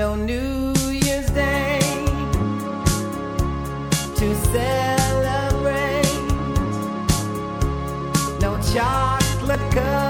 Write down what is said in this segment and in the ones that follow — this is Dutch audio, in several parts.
no New Year's Day to celebrate, no chocolate covered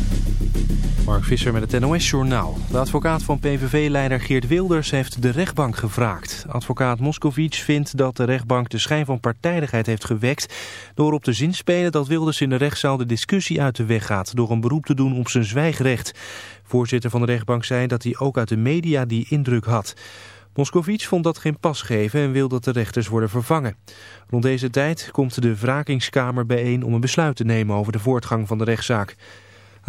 Mark Visser met het NOS-journaal. De advocaat van PVV-leider Geert Wilders heeft de rechtbank gevraagd. Advocaat Moscovic vindt dat de rechtbank de schijn van partijdigheid heeft gewekt... door op te zinspelen dat Wilders in de rechtszaal de discussie uit de weg gaat... door een beroep te doen op zijn zwijgrecht. Voorzitter van de rechtbank zei dat hij ook uit de media die indruk had. Moscovic vond dat geen pas geven en wil dat de rechters worden vervangen. Rond deze tijd komt de wrakingskamer bijeen om een besluit te nemen over de voortgang van de rechtszaak.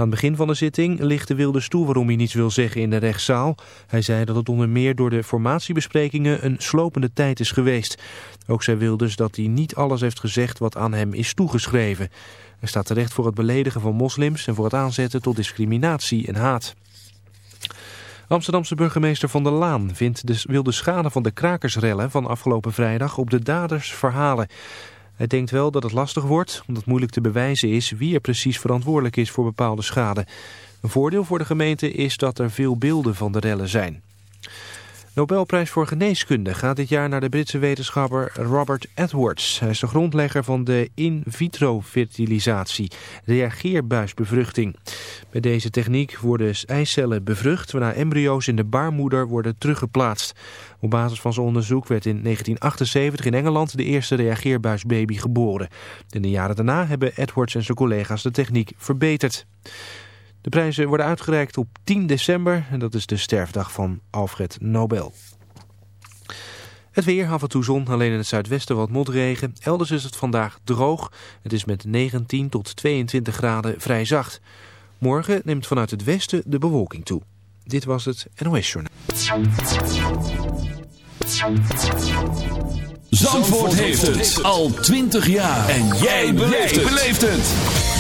Aan het begin van de zitting lichtte Wilders toe waarom hij niets wil zeggen in de rechtszaal. Hij zei dat het onder meer door de formatiebesprekingen een slopende tijd is geweest. Ook zei Wilders dat hij niet alles heeft gezegd wat aan hem is toegeschreven. Hij staat terecht voor het beledigen van moslims en voor het aanzetten tot discriminatie en haat. Amsterdamse burgemeester Van der Laan vindt de, wil de schade van de krakersrellen van afgelopen vrijdag op de daders verhalen. Hij denkt wel dat het lastig wordt, omdat moeilijk te bewijzen is wie er precies verantwoordelijk is voor bepaalde schade. Een voordeel voor de gemeente is dat er veel beelden van de rellen zijn. Nobelprijs voor geneeskunde gaat dit jaar naar de Britse wetenschapper Robert Edwards. Hij is de grondlegger van de in vitro fertilisatie, reageerbuisbevruchting. Bij deze techniek worden eicellen bevrucht, waarna embryo's in de baarmoeder worden teruggeplaatst. Op basis van zijn onderzoek werd in 1978 in Engeland de eerste reageerbuisbaby geboren. In de jaren daarna hebben Edwards en zijn collega's de techniek verbeterd. De prijzen worden uitgereikt op 10 december en dat is de sterfdag van Alfred Nobel. Het weer, af en toe zon, alleen in het zuidwesten wat motregen. Elders is het vandaag droog. Het is met 19 tot 22 graden vrij zacht. Morgen neemt vanuit het westen de bewolking toe. Dit was het NOS Journaal. Zandvoort heeft het al 20 jaar. En jij beleeft het.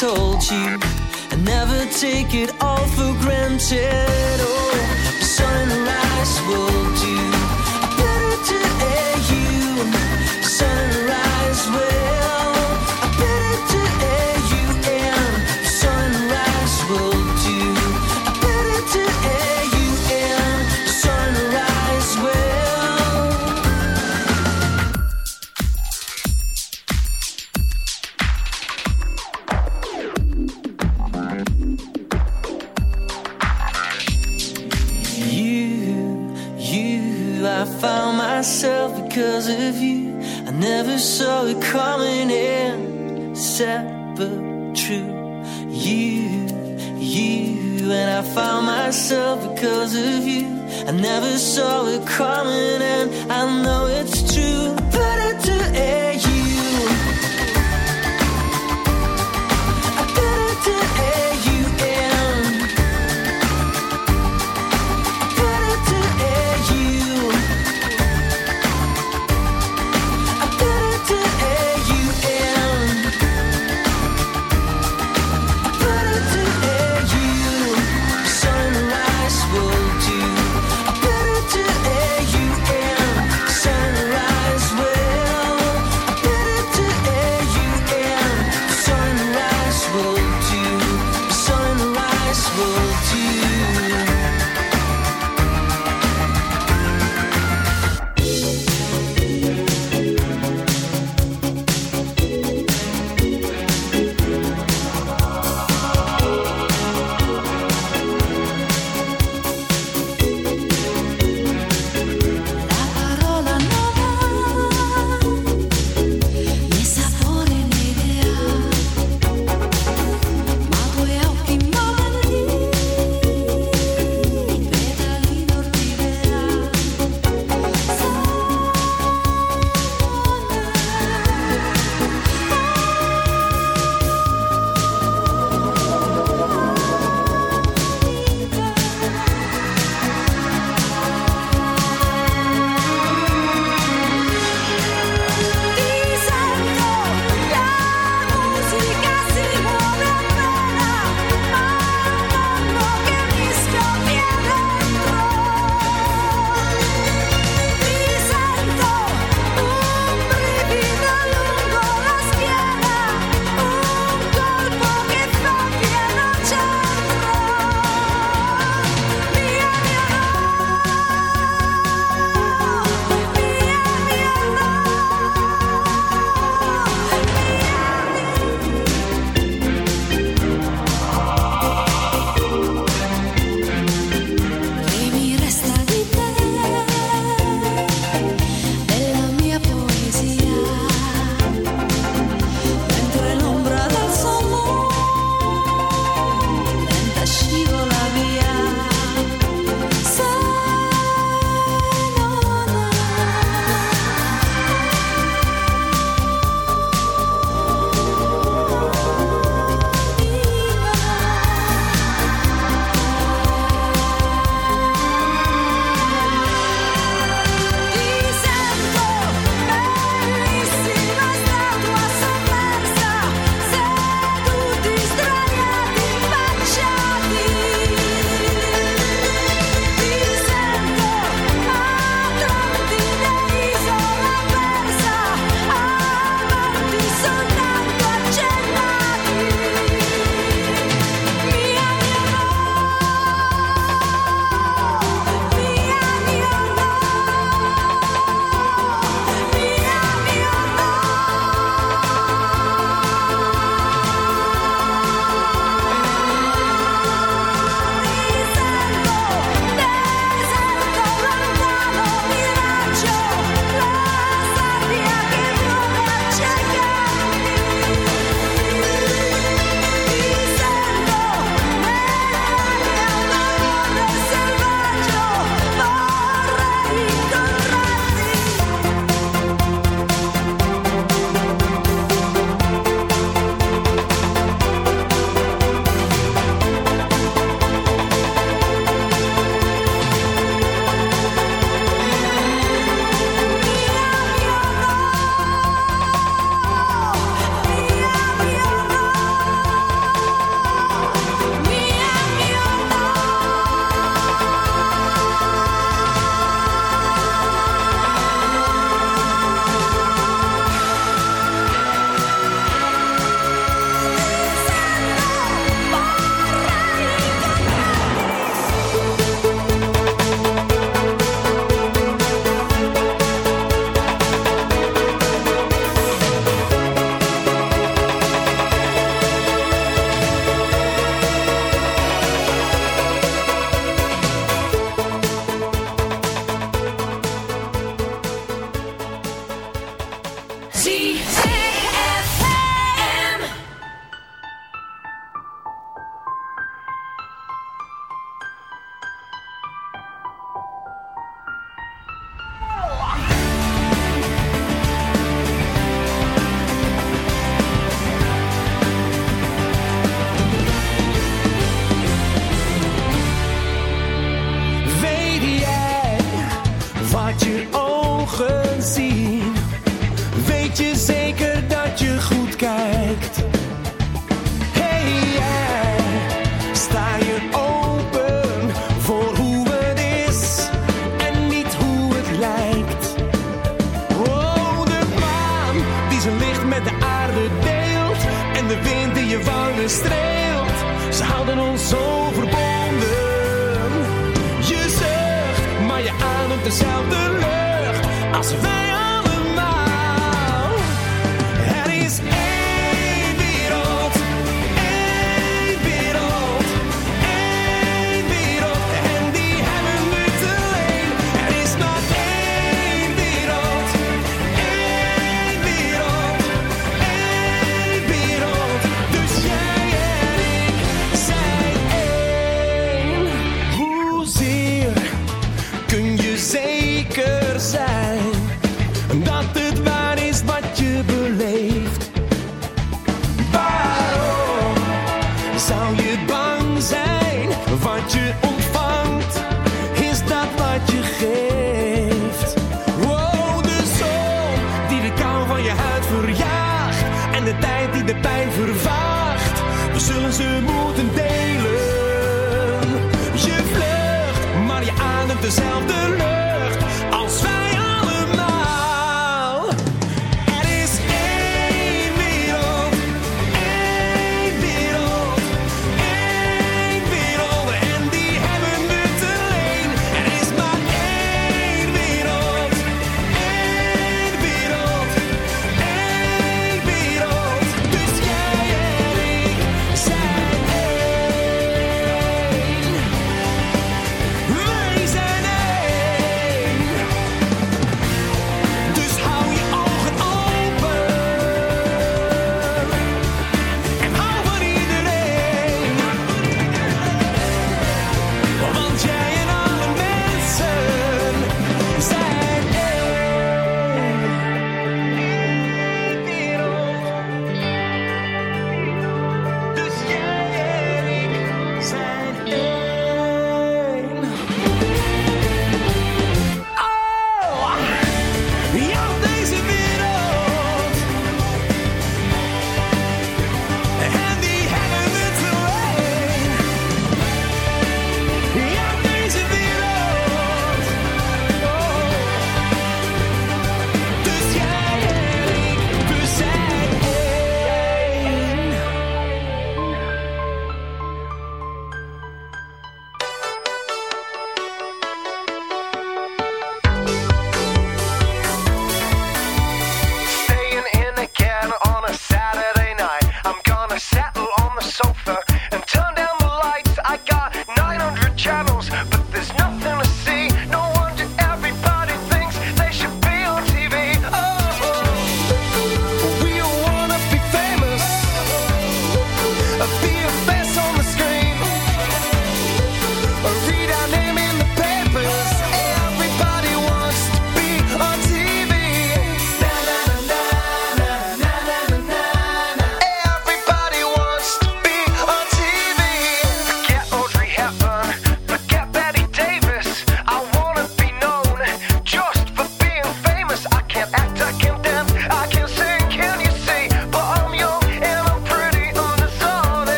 told you I never take it all for granted. Oh, sunrise will do better to air you. Sunrise will.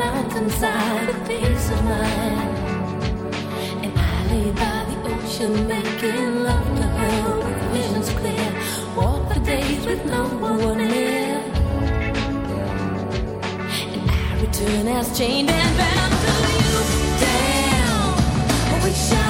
Mountainside, inside peace of mind. And I lay by the ocean making love to her with visions clear. Walk the days with no one near. And I return as chained and bound to you. Damn, we shine.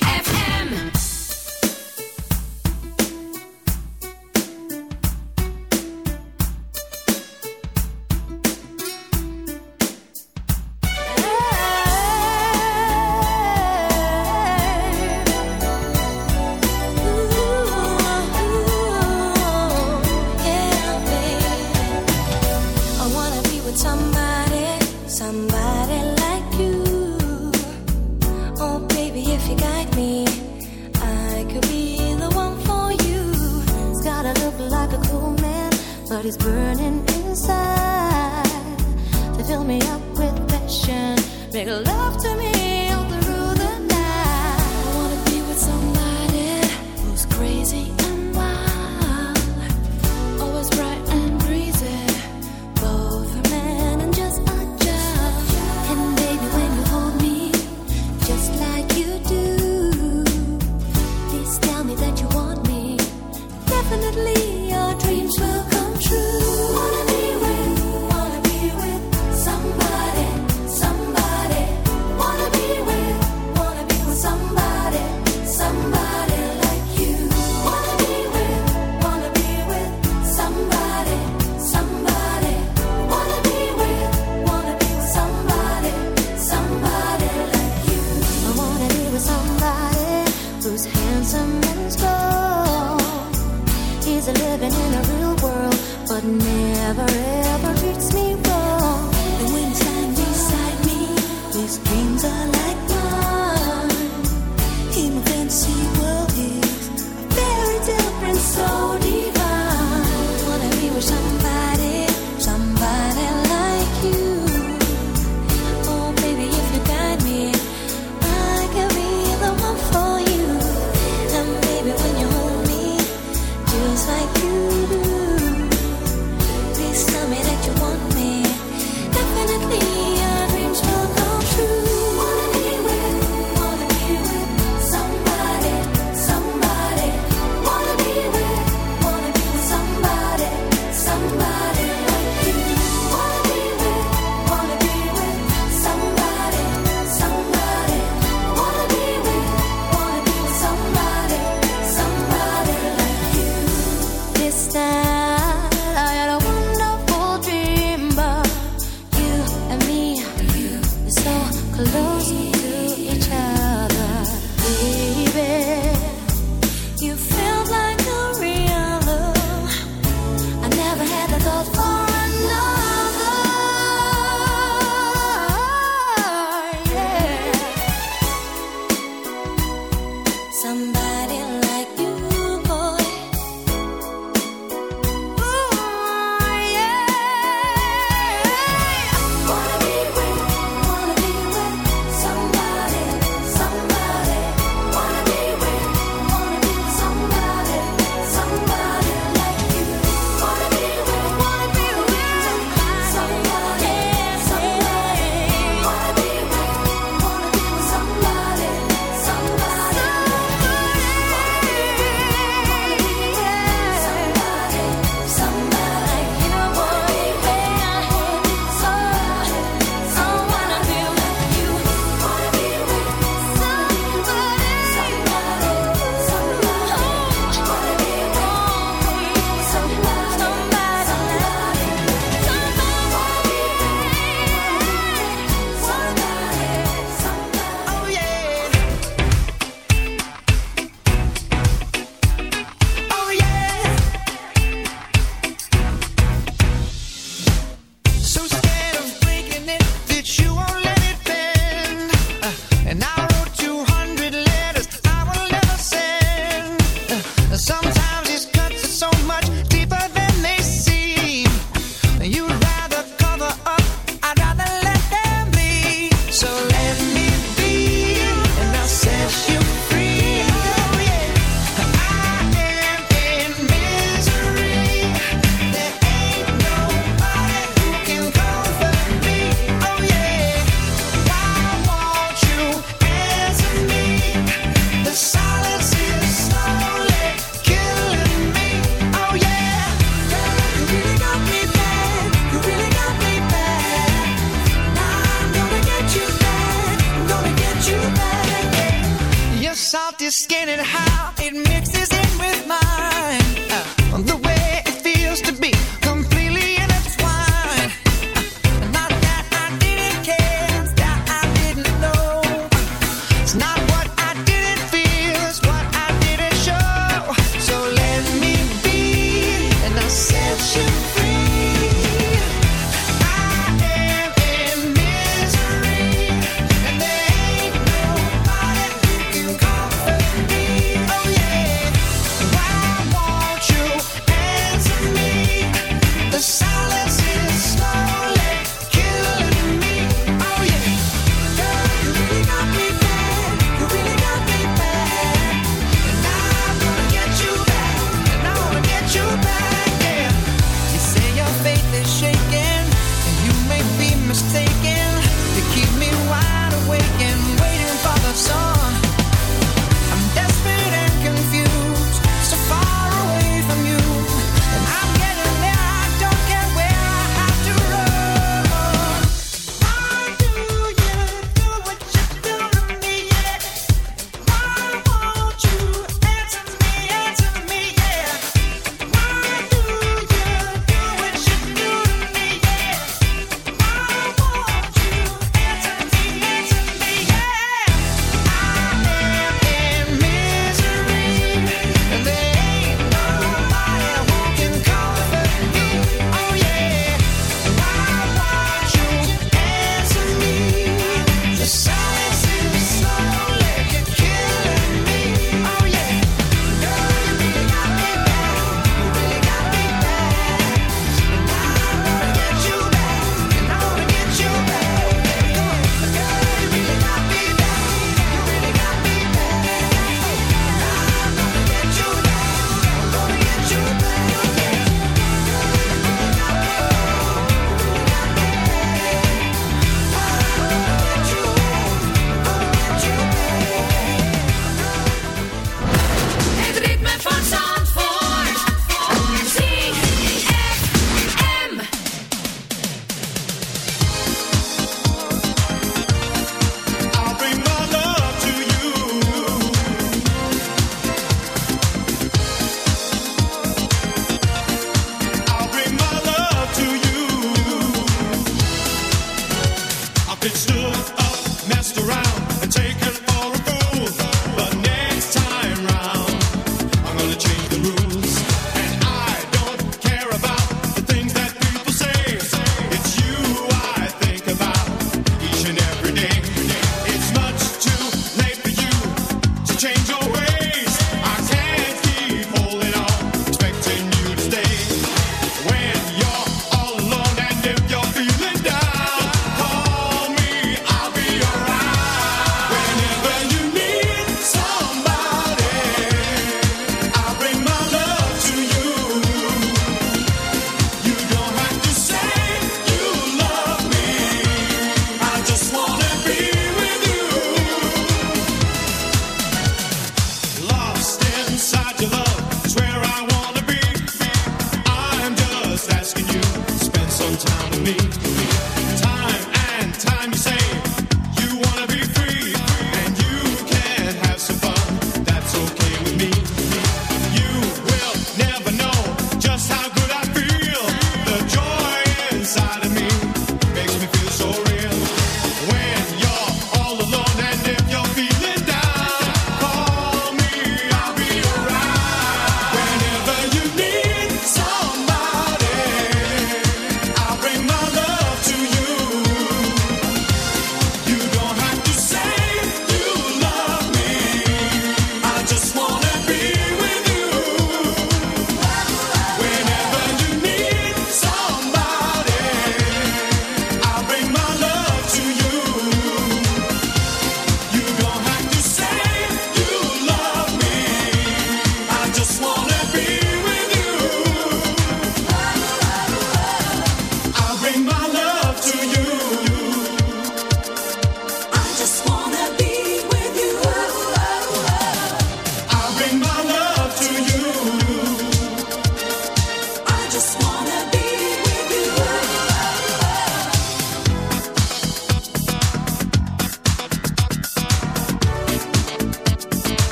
like a cool man, but he's burning inside. They fill me up with passion, make love to me.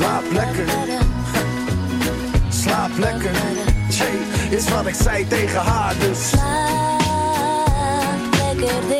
Slaap lekker. Slaap lekker. Is wat ik zei tegen haar, dus. Slaap, lekker